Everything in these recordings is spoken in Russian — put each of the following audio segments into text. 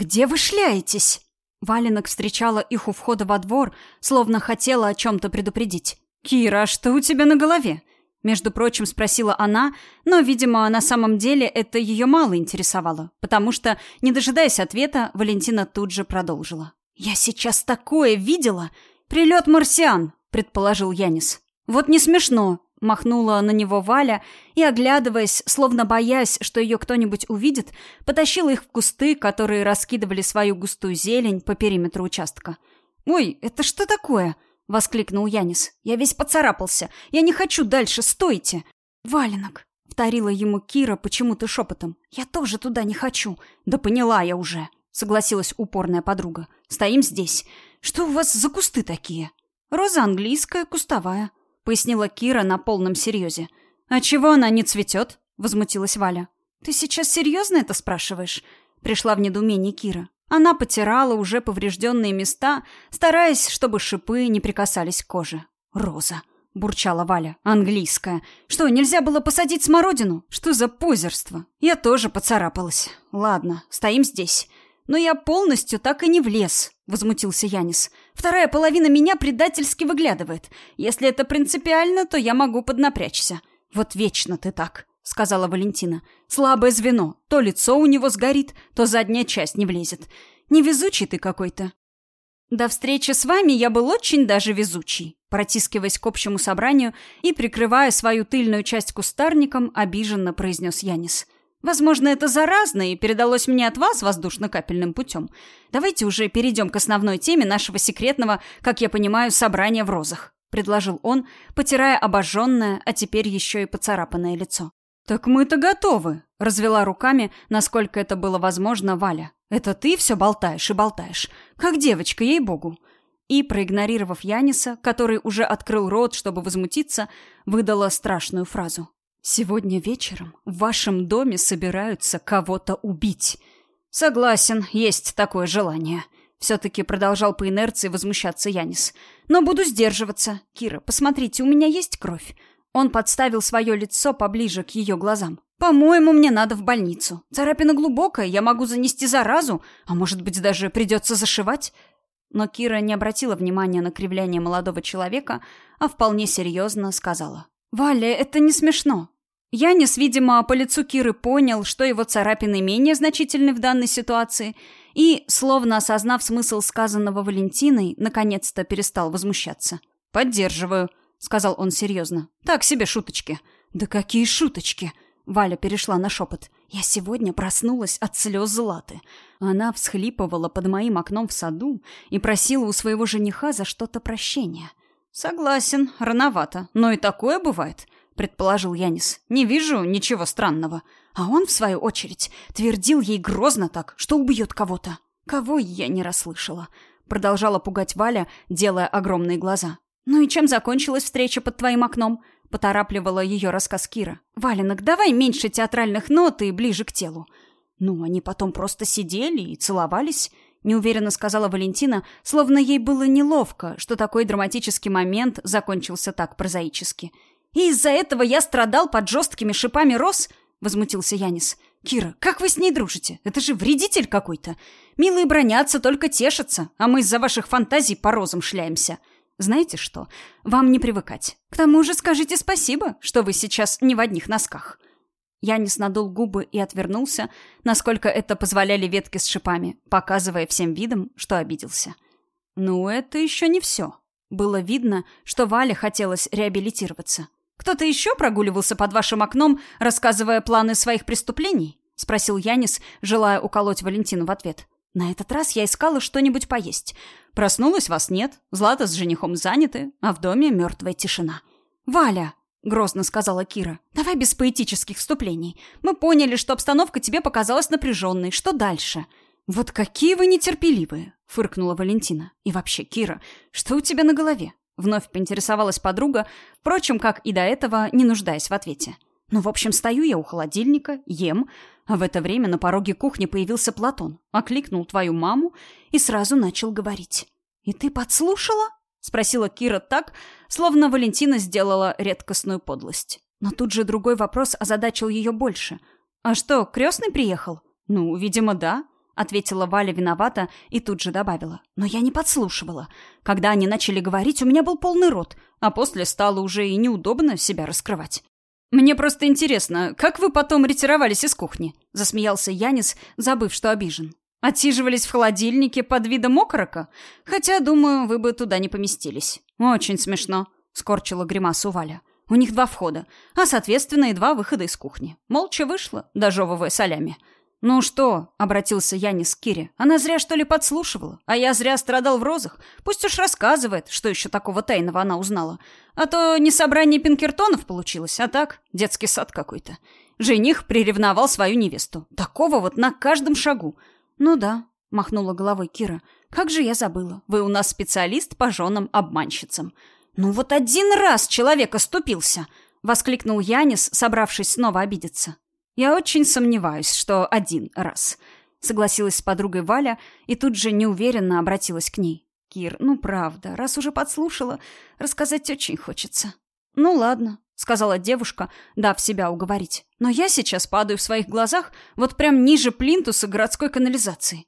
«Где вы шляетесь?» Валенок встречала их у входа во двор, словно хотела о чем-то предупредить. «Кира, а что у тебя на голове?» Между прочим, спросила она, но, видимо, на самом деле это ее мало интересовало, потому что, не дожидаясь ответа, Валентина тут же продолжила. «Я сейчас такое видела! Прилет марсиан!» — предположил Янис. «Вот не смешно!» — махнула на него Валя и, оглядываясь, словно боясь, что ее кто-нибудь увидит, потащила их в кусты, которые раскидывали свою густую зелень по периметру участка. «Ой, это что такое?» — воскликнул Янис. «Я весь поцарапался. Я не хочу дальше. Стойте!» «Валенок!» — вторила ему Кира почему-то шепотом. «Я тоже туда не хочу». «Да поняла я уже!» — согласилась упорная подруга. «Стоим здесь. Что у вас за кусты такие?» «Роза английская, кустовая», — пояснила Кира на полном серьезе. «А чего она не цветет?» — возмутилась Валя. «Ты сейчас серьезно это спрашиваешь?» Пришла в недоумение Кира. Она потирала уже поврежденные места, стараясь, чтобы шипы не прикасались к коже. «Роза», — бурчала Валя, — «английская. Что, нельзя было посадить смородину? Что за позерство? Я тоже поцарапалась. Ладно, стоим здесь. Но я полностью так и не влез», — возмутился Янис. «Вторая половина меня предательски выглядывает. Если это принципиально, то я могу поднапрячься. Вот вечно ты так» сказала Валентина. «Слабое звено. То лицо у него сгорит, то задняя часть не влезет. Невезучий ты какой-то». «До встречи с вами я был очень даже везучий», протискиваясь к общему собранию и прикрывая свою тыльную часть кустарником, обиженно произнес Янис. «Возможно, это заразно и передалось мне от вас воздушно-капельным путем. Давайте уже перейдем к основной теме нашего секретного, как я понимаю, собрания в розах», предложил он, потирая обожженное, а теперь еще и поцарапанное лицо. «Так мы-то готовы», — развела руками, насколько это было возможно, Валя. «Это ты все болтаешь и болтаешь. Как девочка, ей-богу». И, проигнорировав Яниса, который уже открыл рот, чтобы возмутиться, выдала страшную фразу. «Сегодня вечером в вашем доме собираются кого-то убить». «Согласен, есть такое желание», — все-таки продолжал по инерции возмущаться Янис. «Но буду сдерживаться. Кира, посмотрите, у меня есть кровь. Он подставил свое лицо поближе к ее глазам. «По-моему, мне надо в больницу. Царапина глубокая, я могу занести заразу, а может быть, даже придется зашивать». Но Кира не обратила внимания на кривляние молодого человека, а вполне серьезно сказала. «Валя, это не смешно. Янис, видимо, по лицу Киры понял, что его царапины менее значительны в данной ситуации, и, словно осознав смысл сказанного Валентиной, наконец-то перестал возмущаться. «Поддерживаю», сказал он серьезно. «Так себе шуточки». «Да какие шуточки?» Валя перешла на шепот. «Я сегодня проснулась от слез Златы. Она всхлипывала под моим окном в саду и просила у своего жениха за что-то прощения». «Согласен, рановато, но и такое бывает», — предположил Янис. «Не вижу ничего странного». А он, в свою очередь, твердил ей грозно так, что убьет кого-то. «Кого я не расслышала?» Продолжала пугать Валя, делая огромные глаза. «Ну и чем закончилась встреча под твоим окном?» — поторапливала ее рассказ Кира. «Валенок, давай меньше театральных нот и ближе к телу». «Ну, они потом просто сидели и целовались», — неуверенно сказала Валентина, словно ей было неловко, что такой драматический момент закончился так прозаически. «И из-за этого я страдал под жесткими шипами роз?» — возмутился Янис. «Кира, как вы с ней дружите? Это же вредитель какой-то. Милые бронятся, только тешатся, а мы из-за ваших фантазий по розам шляемся». Знаете что? Вам не привыкать. К тому же скажите спасибо, что вы сейчас не в одних носках. Янис надул губы и отвернулся, насколько это позволяли ветки с шипами, показывая всем видом, что обиделся. Ну, это еще не все. Было видно, что Вале хотелось реабилитироваться. «Кто-то еще прогуливался под вашим окном, рассказывая планы своих преступлений?» — спросил Янис, желая уколоть Валентину в ответ. На этот раз я искала что-нибудь поесть. Проснулась, вас нет, Злата с женихом заняты, а в доме мертвая тишина. «Валя!» — грозно сказала Кира. «Давай без поэтических вступлений. Мы поняли, что обстановка тебе показалась напряженной. Что дальше?» «Вот какие вы нетерпеливые!» — фыркнула Валентина. «И вообще, Кира, что у тебя на голове?» Вновь поинтересовалась подруга, впрочем, как и до этого, не нуждаясь в ответе. Ну, в общем, стою я у холодильника, ем, а в это время на пороге кухни появился Платон, окликнул твою маму и сразу начал говорить. «И ты подслушала?» — спросила Кира так, словно Валентина сделала редкостную подлость. Но тут же другой вопрос озадачил ее больше. «А что, крестный приехал?» «Ну, видимо, да», — ответила Валя виновата и тут же добавила. Но я не подслушивала. Когда они начали говорить, у меня был полный рот, а после стало уже и неудобно себя раскрывать. «Мне просто интересно, как вы потом ретировались из кухни?» — засмеялся Янис, забыв, что обижен. «Отсиживались в холодильнике под видом окорока? Хотя, думаю, вы бы туда не поместились». «Очень смешно», — скорчила гримасу Валя. «У них два входа, а, соответственно, и два выхода из кухни. Молча вышла, дожевывая солями». «Ну что?» — обратился Янис к Кире. «Она зря, что ли, подслушивала? А я зря страдал в розах? Пусть уж рассказывает, что еще такого тайного она узнала. А то не собрание пинкертонов получилось, а так, детский сад какой-то. Жених приревновал свою невесту. Такого вот на каждом шагу. Ну да, — махнула головой Кира. «Как же я забыла. Вы у нас специалист по женам-обманщицам». «Ну вот один раз человек оступился!» — воскликнул Янис, собравшись снова обидеться. «Я очень сомневаюсь, что один раз», — согласилась с подругой Валя и тут же неуверенно обратилась к ней. «Кир, ну правда, раз уже подслушала, рассказать очень хочется». «Ну ладно», — сказала девушка, дав себя уговорить. «Но я сейчас падаю в своих глазах вот прям ниже плинтуса городской канализации».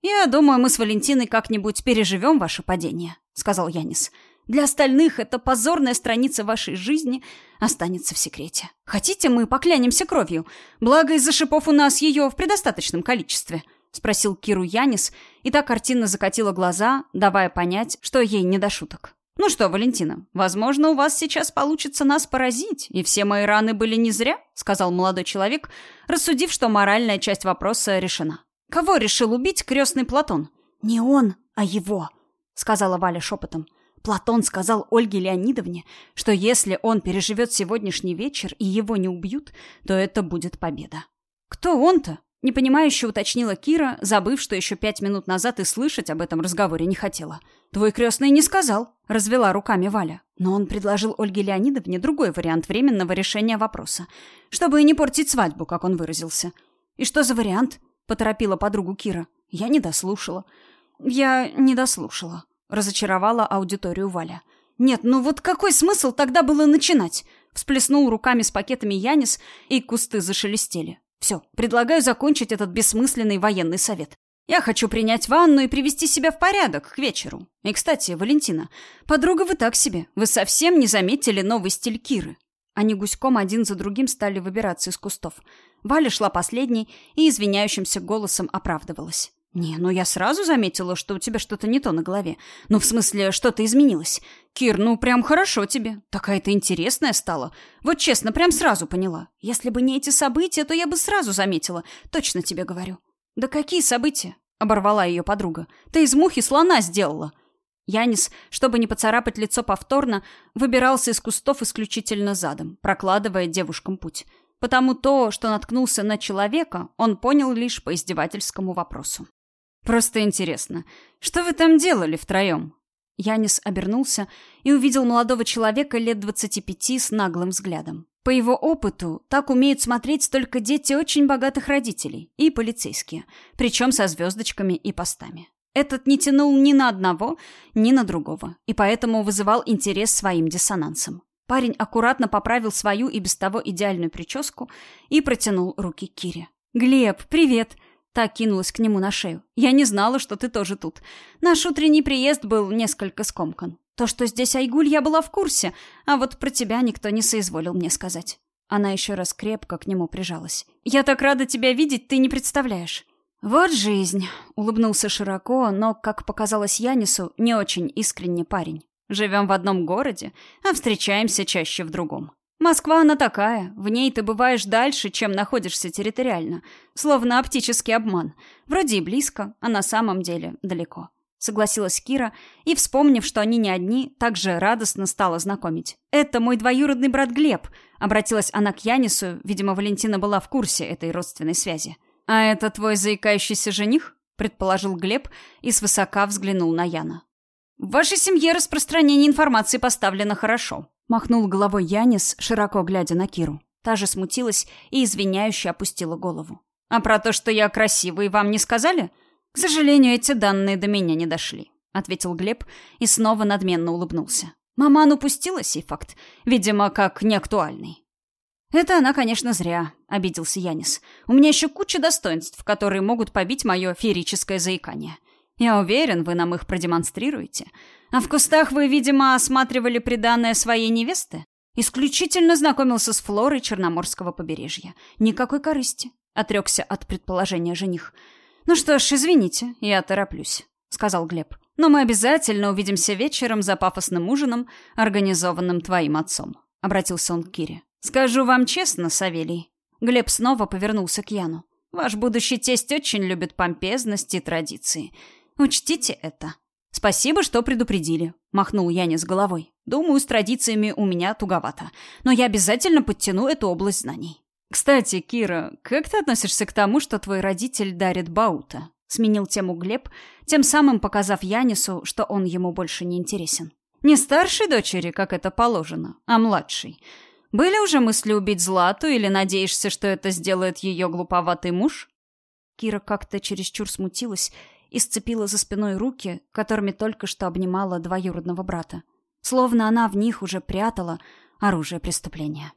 «Я думаю, мы с Валентиной как-нибудь переживем ваше падение», — сказал Янис. Для остальных эта позорная страница вашей жизни останется в секрете. Хотите, мы поклянемся кровью? Благо, из-за шипов у нас ее в предостаточном количестве», — спросил Киру Янис, и та картинно закатила глаза, давая понять, что ей не до шуток. «Ну что, Валентина, возможно, у вас сейчас получится нас поразить, и все мои раны были не зря», — сказал молодой человек, рассудив, что моральная часть вопроса решена. «Кого решил убить крестный Платон?» «Не он, а его», — сказала Валя шепотом. Платон сказал Ольге Леонидовне, что если он переживет сегодняшний вечер и его не убьют, то это будет победа. «Кто он-то?» — непонимающе уточнила Кира, забыв, что еще пять минут назад и слышать об этом разговоре не хотела. «Твой крестный не сказал», — развела руками Валя. Но он предложил Ольге Леонидовне другой вариант временного решения вопроса, чтобы не портить свадьбу, как он выразился. «И что за вариант?» — поторопила подругу Кира. «Я не дослушала». «Я не дослушала», разочаровала аудиторию Валя. «Нет, ну вот какой смысл тогда было начинать?» Всплеснул руками с пакетами Янис, и кусты зашелестели. «Все, предлагаю закончить этот бессмысленный военный совет. Я хочу принять ванну и привести себя в порядок к вечеру. И, кстати, Валентина, подруга вы так себе. Вы совсем не заметили новый стиль Киры?» Они гуськом один за другим стали выбираться из кустов. Валя шла последней и извиняющимся голосом оправдывалась. «Не, ну я сразу заметила, что у тебя что-то не то на голове. Ну, в смысле, что-то изменилось. Кир, ну прям хорошо тебе. Такая ты интересная стала. Вот честно, прям сразу поняла. Если бы не эти события, то я бы сразу заметила. Точно тебе говорю». «Да какие события?» — оборвала ее подруга. «Ты из мухи слона сделала». Янис, чтобы не поцарапать лицо повторно, выбирался из кустов исключительно задом, прокладывая девушкам путь. Потому то, что наткнулся на человека, он понял лишь по издевательскому вопросу. «Просто интересно, что вы там делали втроем?» Янис обернулся и увидел молодого человека лет двадцати пяти с наглым взглядом. По его опыту, так умеют смотреть только дети очень богатых родителей и полицейские, причем со звездочками и постами. Этот не тянул ни на одного, ни на другого, и поэтому вызывал интерес своим диссонансом. Парень аккуратно поправил свою и без того идеальную прическу и протянул руки Кире. «Глеб, привет!» Так кинулась к нему на шею. «Я не знала, что ты тоже тут. Наш утренний приезд был несколько скомкан. То, что здесь Айгуль, я была в курсе, а вот про тебя никто не соизволил мне сказать». Она еще раз крепко к нему прижалась. «Я так рада тебя видеть, ты не представляешь». «Вот жизнь», — улыбнулся широко, но, как показалось Янису, не очень искренне парень. «Живем в одном городе, а встречаемся чаще в другом». Москва она такая, в ней ты бываешь дальше, чем находишься территориально. Словно оптический обман. Вроде и близко, а на самом деле далеко. Согласилась Кира и, вспомнив, что они не одни, также радостно стала знакомить. «Это мой двоюродный брат Глеб», — обратилась она к Янису, видимо, Валентина была в курсе этой родственной связи. «А это твой заикающийся жених?» — предположил Глеб и свысока взглянул на Яна. «В вашей семье распространение информации поставлено хорошо», Махнул головой Янис, широко глядя на Киру. Та же смутилась и извиняюще опустила голову. «А про то, что я красивый, вам не сказали?» «К сожалению, эти данные до меня не дошли», — ответил Глеб и снова надменно улыбнулся. Маман упустила сей факт, видимо, как неактуальный. «Это она, конечно, зря», — обиделся Янис. «У меня еще куча достоинств, которые могут побить мое феерическое заикание. Я уверен, вы нам их продемонстрируете. А в кустах вы, видимо, осматривали приданное своей невесты? Исключительно знакомился с флорой Черноморского побережья. Никакой корысти», — отрекся от предположения жених. «Ну что ж, извините, я тороплюсь», — сказал Глеб. «Но мы обязательно увидимся вечером за пафосным ужином, организованным твоим отцом», — обратился он к Кире. «Скажу вам честно, Савелий». Глеб снова повернулся к Яну. «Ваш будущий тесть очень любит помпезность и традиции. Учтите это». «Спасибо, что предупредили», — махнул Янис головой. «Думаю, с традициями у меня туговато. Но я обязательно подтяну эту область знаний». «Кстати, Кира, как ты относишься к тому, что твой родитель дарит Баута?» Сменил тему Глеб, тем самым показав Янису, что он ему больше не интересен. «Не старшей дочери, как это положено, а младшей. Были уже мысли убить Злату или надеешься, что это сделает ее глуповатый муж?» Кира как-то чересчур смутилась и сцепила за спиной руки, которыми только что обнимала двоюродного брата. Словно она в них уже прятала оружие преступления.